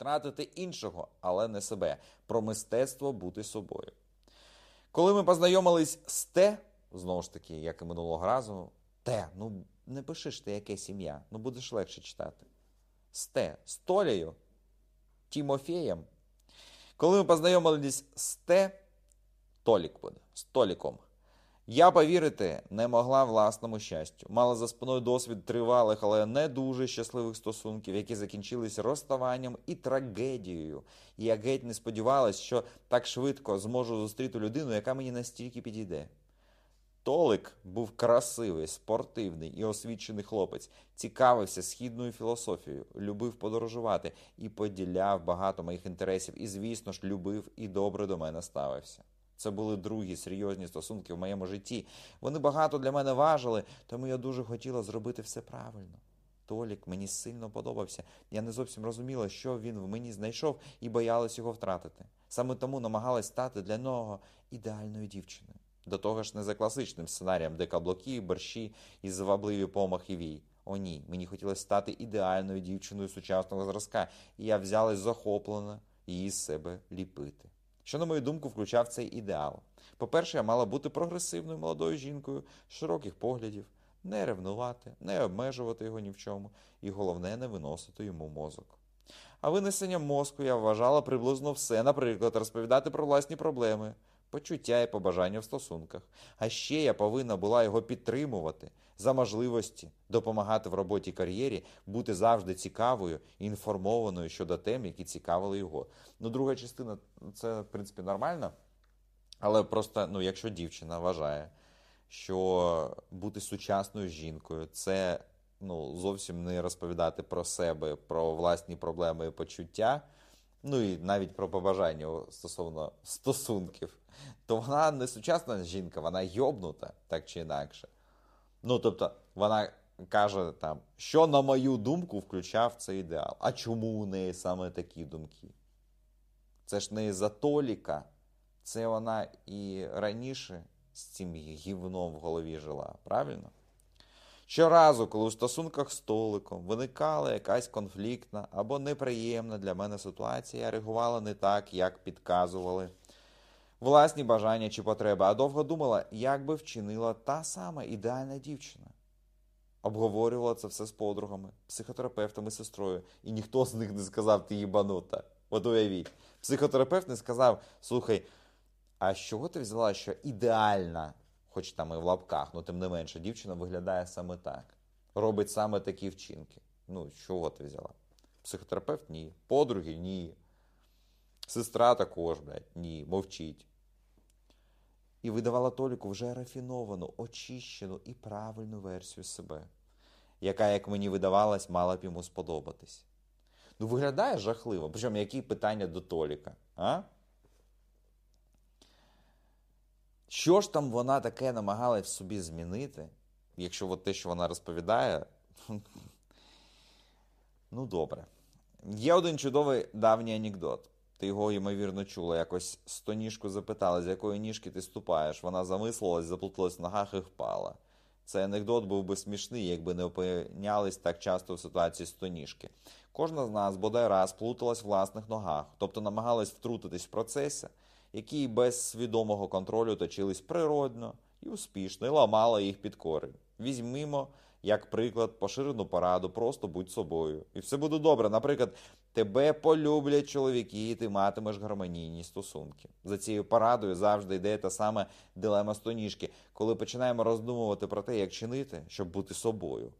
Втратити іншого, але не себе. Про мистецтво бути собою. Коли ми познайомились з те, знову ж таки, як і минулого разу, те, ну не пишеш ти яке сім'я, ну будеш легше читати. З те, з Толею, Тімофеєм. Коли ми познайомились з те, Толік буде, з Толіком. Я повірити не могла власному щастю. Мала за спиною досвід тривалих, але не дуже щасливих стосунків, які закінчились розставанням і трагедією. І я геть не сподівалась, що так швидко зможу зустріти людину, яка мені настільки підійде. Толик був красивий, спортивний і освічений хлопець, цікавився східною філософією, любив подорожувати і поділяв багато моїх інтересів, і, звісно ж, любив і добре до мене ставився. Це були другі серйозні стосунки в моєму житті. Вони багато для мене важили, тому я дуже хотіла зробити все правильно. Толік мені сильно подобався. Я не зовсім розуміла, що він в мені знайшов, і боялась його втратити. Саме тому намагалась стати для нього ідеальною дівчиною. До того ж, не за класичним сценарієм, де каблуки, борщі і завабливі помахи вій. О, ні, мені хотілося стати ідеальною дівчиною сучасного зразка, і я взялась захоплено її з себе ліпити. Що, на мою думку, включав цей ідеал. По-перше, я мала бути прогресивною молодою жінкою, широких поглядів, не ревнувати, не обмежувати його ні в чому, і головне, не виносити йому мозок. А винесення мозку я вважала приблизно все, наприклад, розповідати про власні проблеми, почуття і побажання в стосунках. А ще я повинна була його підтримувати за можливості допомагати в роботі кар'єрі, бути завжди цікавою і інформованою щодо тем, які цікавили його. Ну, друга частина це, в принципі, нормально. Але просто, ну, якщо дівчина вважає, що бути сучасною жінкою це ну, зовсім не розповідати про себе, про власні проблеми і почуття, ну і навіть про побажання стосовно стосунків, то вона не сучасна жінка, вона йобнута, так чи інакше. Ну, тобто, вона каже там, що, на мою думку, включав цей ідеал. А чому у неї саме такі думки? Це ж не із-за це вона і раніше з цим гівном в голові жила, правильно? Щоразу, коли у стосунках з Толиком виникала якась конфліктна або неприємна для мене ситуація, я реагувала не так, як підказували власні бажання чи потреби, а довго думала, як би вчинила та сама ідеальна дівчина. Обговорювала це все з подругами, психотерапевтом і сестрою, і ніхто з них не сказав, ти їбанута. От уявіть. Психотерапевт не сказав: слухай, а з чого ти взяла, що ідеальна, хоч там і в лапках, ну тим не менше, дівчина виглядає саме так, робить саме такі вчинки. Ну, чого ти взяла? Психотерапевт ні. Подруги ні. Сестра також, блядь, ні, мовчить. І видавала Толіку вже рафіновану, очищену і правильну версію себе, яка, як мені видавалось, мала б йому сподобатись. Ну, виглядає жахливо. Причому які питання до Толіка? а? Що ж там вона таке намагалась собі змінити, якщо от те, що вона розповідає, ну добре. Є один чудовий давній анекдот. Ти його, ймовірно, чула. Якось стоніжку запитали, з якої ніжки ти ступаєш. Вона замислилась, заплуталась в ногах і впала. Цей анекдот був би смішний, якби не опинялись так часто в ситуації стоніжки. Кожна з нас бодай раз плуталась в власних ногах, тобто намагалась втрутитись в процесі, які без свідомого контролю точились природно і успішно, і ламала їх під кори. Візьмімо, як приклад, поширену пораду, просто будь собою. І все буде добре. Наприклад, тебе полюблять чоловіки, і ти матимеш гармонійні стосунки. За цією порадою завжди йде та сама дилема стоніжки, коли починаємо роздумувати про те, як чинити, щоб бути собою.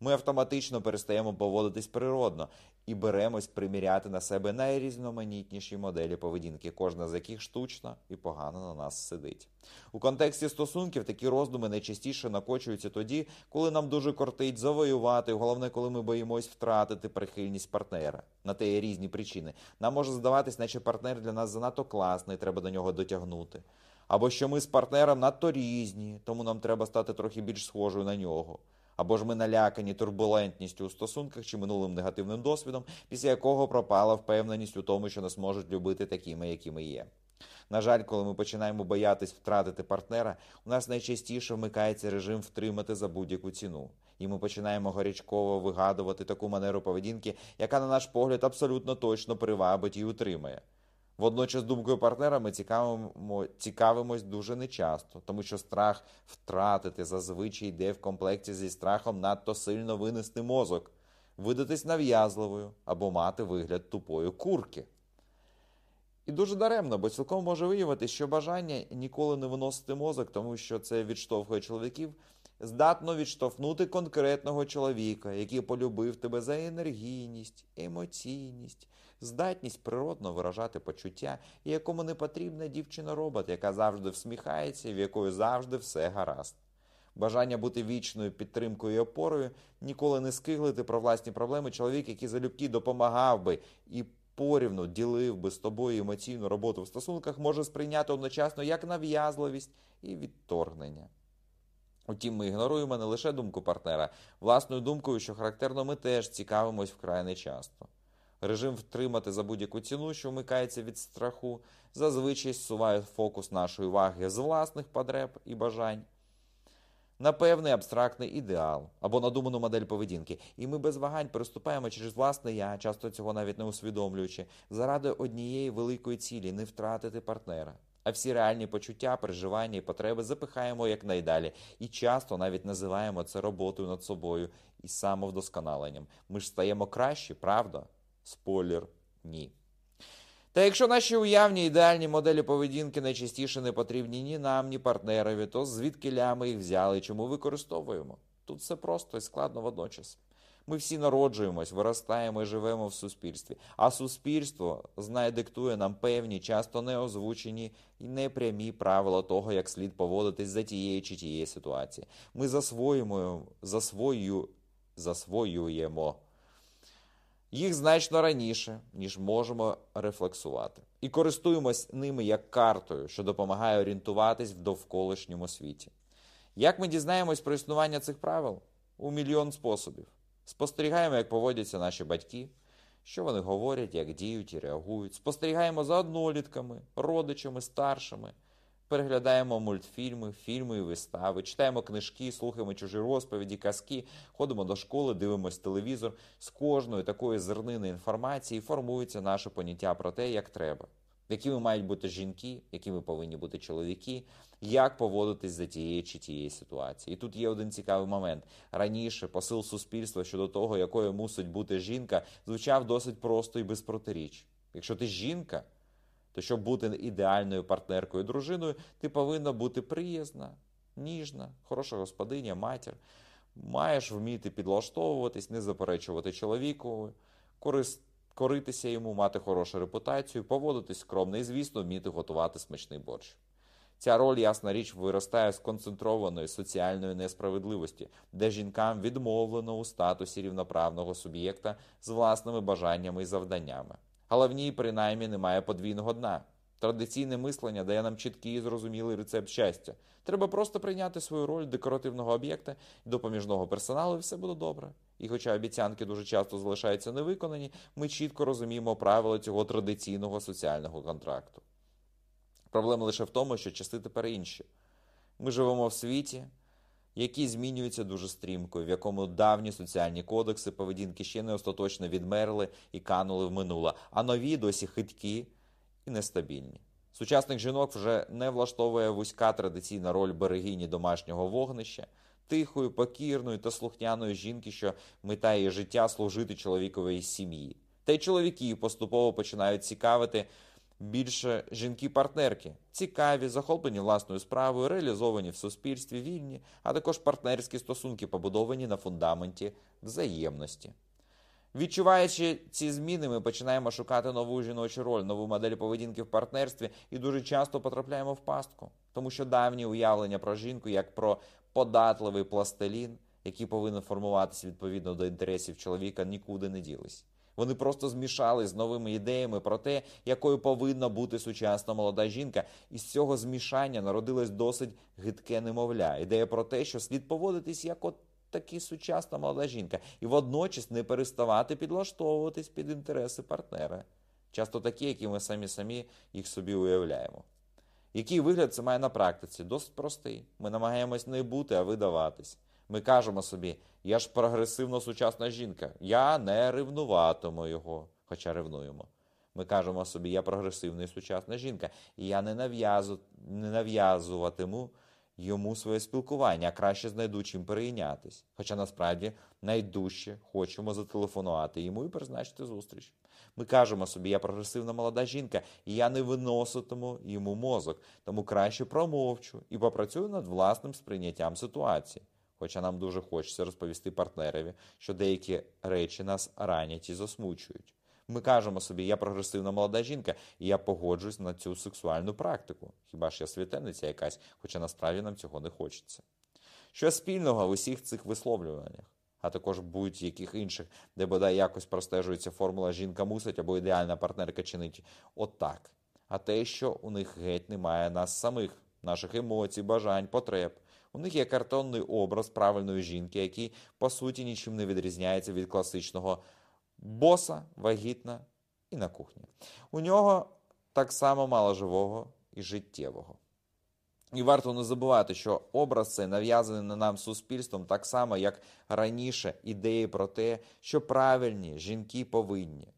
Ми автоматично перестаємо поводитись природно і беремось приміряти на себе найрізноманітніші моделі поведінки, кожна з яких штучно і погано на нас сидить. У контексті стосунків такі роздуми найчастіше накочуються тоді, коли нам дуже кортить завоювати, головне, коли ми боїмось втратити прихильність партнера. На те є різні причини. Нам може здаватись, наче партнер для нас занадто класний, треба до нього дотягнути. Або що ми з партнером надто різні, тому нам треба стати трохи більш схожою на нього. Або ж ми налякані турбулентністю у стосунках чи минулим негативним досвідом, після якого пропала впевненість у тому, що нас можуть любити такими, які ми є. На жаль, коли ми починаємо боятись втратити партнера, у нас найчастіше вмикається режим втримати за будь-яку ціну. І ми починаємо гарячково вигадувати таку манеру поведінки, яка, на наш погляд, абсолютно точно привабить і утримає. Водночас думкою партнера ми цікавимо, цікавимось дуже нечасто, тому що страх втратити зазвичай йде в комплекті зі страхом надто сильно винести мозок, видатись нав'язливою або мати вигляд тупої курки. І дуже даремно, бо цілком може виявитися, що бажання ніколи не виносити мозок, тому що це відштовхує чоловіків, здатно відштовхнути конкретного чоловіка, який полюбив тебе за енергійність, емоційність, здатність природно виражати почуття, і якому не потрібна дівчина-робот, яка завжди всміхається і в якої завжди все гаразд. Бажання бути вічною підтримкою і опорою, ніколи не скиглити про власні проблеми чоловік, який залюбки допомагав би і порівну ділив би з тобою емоційну роботу в стосунках, може сприйняти одночасно як нав'язливість і відторгнення. Утім, ми ігноруємо не лише думку партнера, власною думкою, що характерно ми теж цікавимось вкрай нечасто. Режим втримати за будь-яку ціну, що вмикається від страху, зазвичай зсуває фокус нашої уваги з власних потреб і бажань на певний абстрактний ідеал або надуману модель поведінки, і ми без вагань переступаємо через власне я, часто цього навіть не усвідомлюючи, заради однієї великої цілі не втратити партнера. А всі реальні почуття, переживання і потреби запихаємо якнайдалі, і часто навіть називаємо це роботою над собою і самовдосконаленням. Ми ж стаємо кращі, правда? Спойлер ні. Та якщо наші уявні ідеальні моделі поведінки найчастіше не потрібні ні нам, ні партнерові, то звідки лями їх взяли чому використовуємо? Тут все просто і складно водночас. Ми всі народжуємось, виростаємо і живемо в суспільстві, а суспільство знає, диктує нам певні, часто неозвучені і непрямі правила того, як слід поводитись за тієї чи тієї ситуації. Ми засвоюємо, засвою, засвоюємо їх значно раніше, ніж можемо рефлексувати, і користуємось ними як картою, що допомагає орієнтуватись в довколишньому світі. Як ми дізнаємось про існування цих правил? У мільйон способів. Спостерігаємо, як поводяться наші батьки, що вони говорять, як діють і реагують. Спостерігаємо за однолітками, родичами, старшими. Переглядаємо мультфільми, фільми і вистави, читаємо книжки, слухаємо чужі розповіді, казки, ходимо до школи, дивимося телевізор. З кожної такої зернини інформації формується наше поняття про те, як треба, якими мають бути жінки, якими повинні бути чоловіки, як поводитись за тієї чи тієї ситуації. І тут є один цікавий момент. Раніше посил суспільства щодо того, якою мусить бути жінка, звучав досить просто і без протиріч. Якщо ти жінка то щоб бути ідеальною партнеркою дружиною, ти повинна бути приязна, ніжна, хороша господиня, матір. Маєш вміти підлаштовуватись, не заперечувати чоловіку, коритися йому, мати хорошу репутацію, поводитись скромно і, звісно, вміти готувати смачний борщ. Ця роль, ясна річ, виростає з концентрованої соціальної несправедливості, де жінкам відмовлено у статусі рівноправного суб'єкта з власними бажаннями і завданнями але в ній принаймні немає подвійного дна. Традиційне мислення дає нам чіткий і зрозумілий рецепт щастя. Треба просто прийняти свою роль декоративного об'єкта і допоміжного персоналу, і все буде добре. І хоча обіцянки дуже часто залишаються невиконані, ми чітко розуміємо правила цього традиційного соціального контракту. Проблема лише в тому, що часи тепер інші. Ми живемо в світі які змінюються дуже стрімко, в якому давні соціальні кодекси поведінки ще не остаточно відмерли і канули в минуле, а нові досі хиткі і нестабільні. Сучасних жінок вже не влаштовує вузька традиційна роль берегині домашнього вогнища, тихої, покірної та слухняної жінки, що мета її життя служити чоловіковій сім'ї. Та й чоловіки поступово починають цікавити більше жінки-партнерки, цікаві, захоплені власною справою, реалізовані в суспільстві, вільні, а також партнерські стосунки, побудовані на фундаменті взаємності. Відчуваючи ці зміни, ми починаємо шукати нову жіночу роль, нову модель поведінки в партнерстві і дуже часто потрапляємо в пастку, тому що давні уявлення про жінку як про податливий пластилін, який повинен формуватися відповідно до інтересів чоловіка, нікуди не ділись. Вони просто змішали з новими ідеями про те, якою повинна бути сучасна молода жінка. І з цього змішання народилась досить гидке немовля. Ідея про те, що слід поводитись як от таки сучасна молода жінка, і водночас не переставати підлаштовуватись під інтереси партнера. часто такі, які ми самі самі їх собі уявляємо. Який вигляд це має на практиці? Досить простий. Ми намагаємось не бути, а видаватись. Ми кажемо собі, я ж прогресивно сучасна жінка, я не ревнуватиму його, хоча ревнуємо. Ми кажемо собі, я прогресивна і сучасна жінка, і я не, нав'язу, не нав'язуватиму йому своє спілкування, а краще знайду чим перейнятись. Хоча насправді найдужче хочемо зателефонувати йому і призначити зустріч. Ми кажемо собі, я прогресивна молода жінка, і я не виноситиму йому мозок, тому краще промовчу і попрацюю над власним сприйняттям ситуації. Хоча нам дуже хочеться розповісти партнерові, що деякі речі нас ранять і засмучують. Ми кажемо собі, я прогресивна молода жінка, і я погоджуюсь на цю сексуальну практику. Хіба ж я світенниця якась, хоча насправді нам цього не хочеться. Що спільного в усіх цих висловлюваннях, а також будь-яких інших, де бодай якось простежується формула жінка мусить або ідеальна партнерка чинить отак. А те, що у них геть немає нас самих, наших емоцій, бажань, потреб. У них є картонний образ правильної жінки, який, по суті, нічим не відрізняється від класичного боса, вагітна і на кухні. У нього так само мало живого і життєвого. І варто не забувати, що образ цей нав'язаний на нам суспільством так само, як раніше ідеї про те, що правильні жінки повинні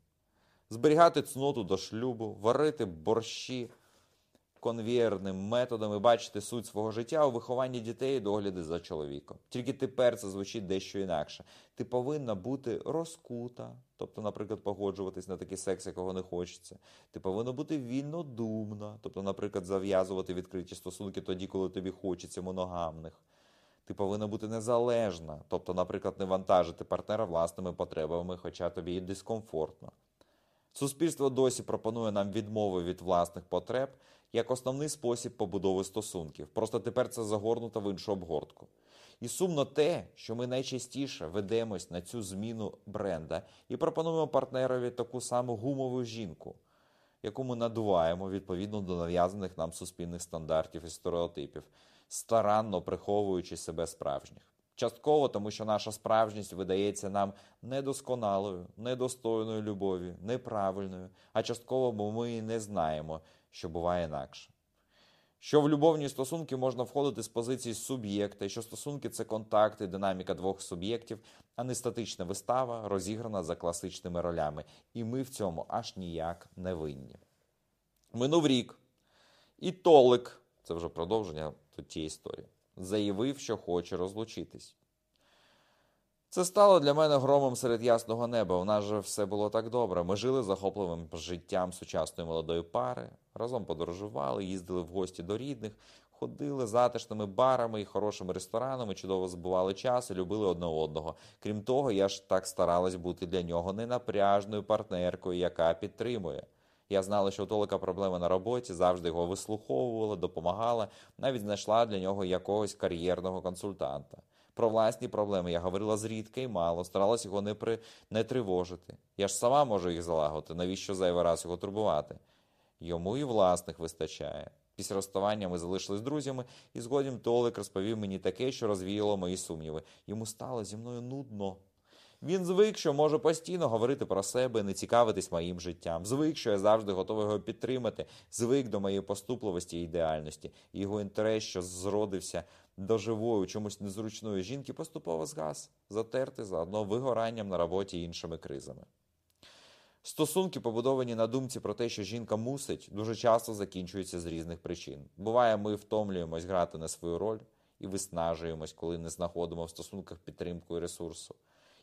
зберігати цноту до шлюбу, варити борщі конвєєрним методом і бачити суть свого життя у вихованні дітей і догляді за чоловіком. Тільки тепер це звучить дещо інакше. Ти повинна бути розкута, тобто, наприклад, погоджуватись на такий секс, якого не хочеться. Ти повинна бути вільнодумна, тобто, наприклад, зав'язувати відкриті стосунки тоді, коли тобі хочеться моногамних. Ти повинна бути незалежна, тобто, наприклад, не вантажити партнера власними потребами, хоча тобі і дискомфортно. Суспільство досі пропонує нам відмови від власних потреб як основний спосіб побудови стосунків. Просто тепер це загорнуто в іншу обгортку. І сумно те, що ми найчастіше ведемось на цю зміну бренда і пропонуємо партнерові таку саму гумову жінку, яку ми надуваємо відповідно до нав'язаних нам суспільних стандартів і стереотипів, старанно приховуючи себе справжніх. Частково, тому що наша справжність видається нам недосконалою, недостойною любові, неправильною, а частково, бо ми не знаємо, що буває інакше. Що в любовні стосунки можна входити з позиції суб'єкта, що стосунки це контакти, динаміка двох суб'єктів, а не статична вистава, розіграна за класичними ролями. І ми в цьому аж ніяк не винні. Минув рік. І Толик, це вже продовження тієї історії, заявив, що хоче розлучитись. Це стало для мене громом серед ясного неба. У нас же все було так добре. Ми жили захопливим життям сучасної молодої пари, разом подорожували, їздили в гості до рідних, ходили затишними барами і хорошими ресторанами, чудово збували час і любили одне одного. Крім того, я ж так старалась бути для нього ненапряжною партнеркою, яка підтримує. Я знала, що у Толика проблеми на роботі, завжди його вислуховувала, допомагала, навіть знайшла для нього якогось кар'єрного консультанта. Про власні проблеми я говорила зрідка і мало, старалась його не при... не тривожити. Я ж сама можу їх залагодити, навіщо зайвий раз його турбувати? Йому і власних вистачає. Після розставання ми залишились друзями, і згодом Толик розповів мені таке, що розвіяло мої сумніви. Йому стало зі мною нудно. Він звик, що може постійно говорити про себе, не цікавитись моїм життям. Звик, що я завжди готовий його підтримати, звик до моєї поступливості і ідеальності. Його інтерес, що зродився до живої, чомусь незручної жінки, поступово згас, затерти заодно вигоранням на роботі і іншими кризами. Стосунки, побудовані на думці про те, що жінка мусить, дуже часто закінчуються з різних причин. Буває, ми втомлюємось грати на свою роль і виснажуємось, коли не знаходимо в стосунках підтримку і ресурсу.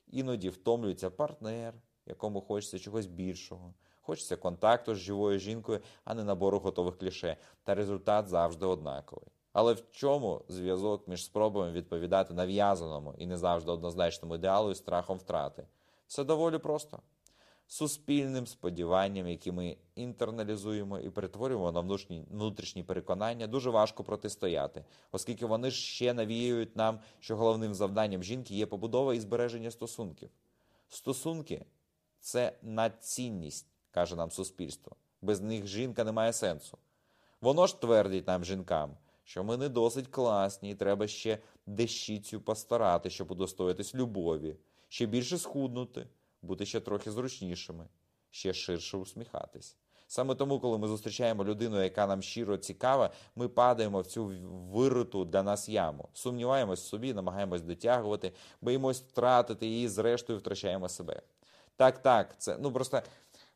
Іноді втомлюється партнер, якому хочеться чогось більшого, хочеться контакту з живою жінкою, а не набору готових кліше. Та результат завжди однаковий. Але в чому зв'язок між спробами відповідати нав'язаному і не завжди однозначному ідеалу і страхом втрати? Все доволі просто. Суспільним сподіванням, які ми інтерналізуємо і перетворюємо на внутрішні, внутрішні переконання, дуже важко протистояти, оскільки вони ще навіюють нам, що головним завданням жінки є побудова і збереження стосунків. Стосунки це надцінність, каже нам суспільство. Без них жінка не має сенсу. Воно ж твердить нам жінкам, що ми не досить класні, і треба ще дещицю постарати, щоб удостоїтись любові, ще більше схуднути, бути ще трохи зручнішими, ще ширше усміхатись. Саме тому, коли ми зустрічаємо людину, яка нам щиро цікава, ми падаємо в цю вириту для нас яму. Сумніваємось в собі, намагаємось дотягувати, боїмось втратити її, зрештою втрачаємо себе. Так, так, це ну просто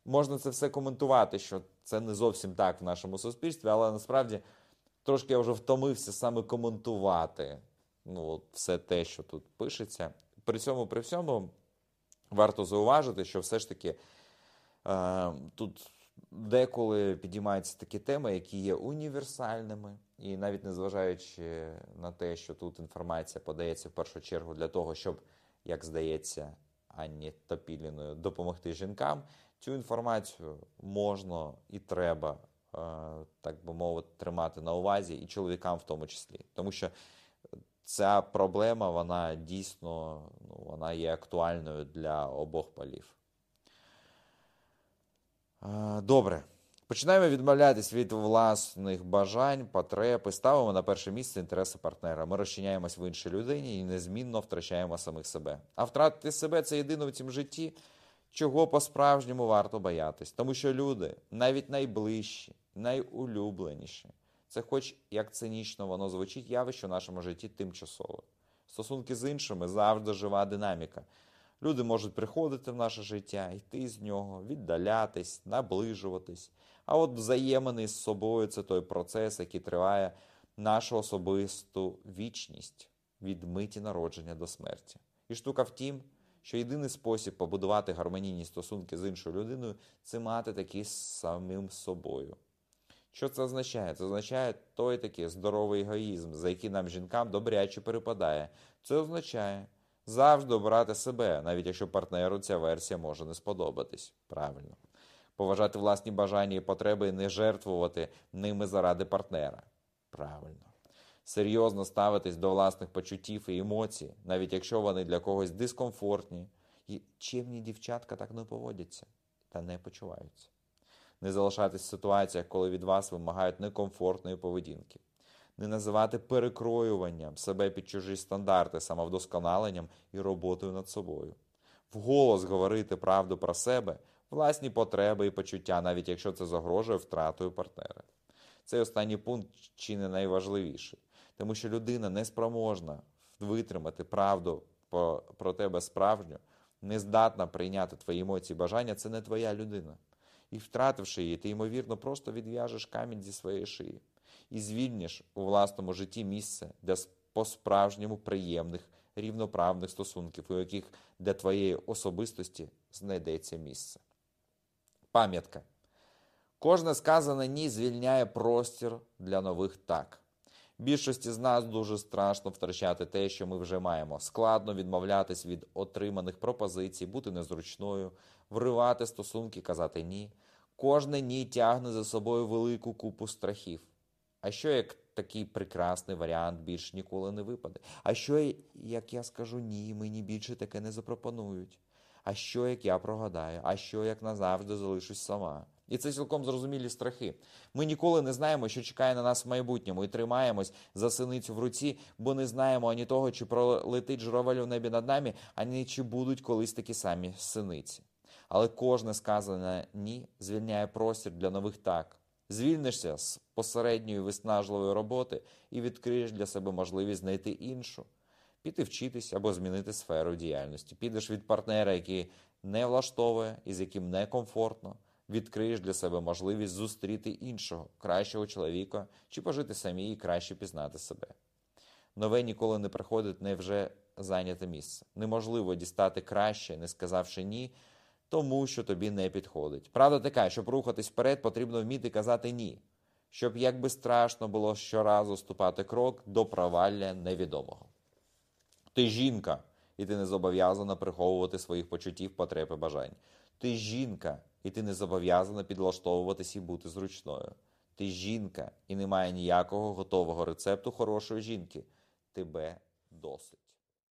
можна це все коментувати, що це не зовсім так в нашому суспільстві, але насправді трошки я вже втомився саме коментувати ну, от все те, що тут пишеться. При цьому, при всьому, варто зауважити, що все ж таки е, тут деколи підіймаються такі теми, які є універсальними, і навіть незважаючи на те, що тут інформація подається в першу чергу для того, щоб, як здається, Анні Топіліною допомогти жінкам, цю інформацію можна і треба, е, так би мовити, тримати на увазі, і чоловікам в тому числі. Тому що ця проблема, вона дійсно ну, вона є актуальною для обох полів. Е, Добре. Починаємо відмовлятись від власних бажань, потреб і ставимо на перше місце інтереси партнера. Ми розчиняємось в іншій людині і незмінно втрачаємо самих себе. А втратити себе це єдине в цім житті, чого по-справжньому варто боятись. Тому що люди, навіть найближчі, найулюбленіші, це, хоч як цинічно воно звучить, явище в нашому житті тимчасове. Стосунки з іншими завжди жива динаміка. Люди можуть приходити в наше життя, йти з нього, віддалятись, наближуватись. А от взаємини з собою це той процес, який триває нашу особисту вічність від миті народження до смерті. І штука в тім, що єдиний спосіб побудувати гармонійні стосунки з іншою людиною це мати такі з самим собою. Що це означає? Це означає той такий здоровий егоїзм, за який нам жінкам добряче перепадає. Це означає завжди обирати себе, навіть якщо партнеру ця версія може не сподобатись. Правильно. Поважати власні бажання і потреби і не жертвувати ними заради партнера. Правильно. Серйозно ставитись до власних почуттів і емоцій, навіть якщо вони для когось дискомфортні. І чимні дівчатка так не поводяться та не почуваються. Не залишатись в ситуаціях, коли від вас вимагають некомфортної поведінки. Не називати перекроюванням себе під чужі стандарти, самовдосконаленням і роботою над собою. Вголос говорити правду про себе, власні потреби і почуття, навіть якщо це загрожує втратою партнера. Цей останній пункт чи не найважливіший, тому що людина не спроможна витримати правду про, тебе справжню, не здатна прийняти твої емоції, бажання це не твоя людина. І втративши її, ти, ймовірно, просто відв'яжеш камінь зі своєї шиї і звільниш у власному житті місце для по-справжньому приємних, рівноправних стосунків, у яких для твоєї особистості знайдеться місце. Пам'ятка. Кожне сказане ні звільняє простір для нових так. Більшості з нас дуже страшно втрачати те, що ми вже маємо. Складно відмовлятись від отриманих пропозицій, бути незручною, вривати стосунки, казати ні. Кожне ні тягне за собою велику купу страхів. А що як такий прекрасний варіант більш ніколи не випаде? А що, як я скажу ні, мені більше таке не запропонують? А що як я прогадаю? А що як назавжди залишусь сама? І це цілком зрозумілі страхи. Ми ніколи не знаємо, що чекає на нас в майбутньому, і тримаємось за синицю в руці, бо не знаємо ані того, чи пролетить журавель у небі над нами, ані чи будуть колись такі самі синиці. Але кожне сказане ні звільняє простір для нових так. Звільнишся з посередньої виснажливої роботи і відкриєш для себе можливість знайти іншу, піти вчитись або змінити сферу діяльності. Підеш від партнера, який не влаштовує і з яким некомфортно, відкриєш для себе можливість зустріти іншого, кращого чоловіка чи пожити самі і краще пізнати себе. Нове ніколи не приходить не вже зайняте місце. Неможливо дістати краще, не сказавши ні тому що тобі не підходить. Правда така, щоб рухатись вперед, потрібно вміти казати ні, щоб як би страшно було щоразу ступати крок до провалля невідомого. Ти жінка, і ти не зобов'язана приховувати своїх почуттів, потреб і бажань. Ти жінка, і ти не зобов'язана підлаштовуватись і бути зручною. Ти жінка, і немає ніякого готового рецепту хорошої жінки. Тебе досить.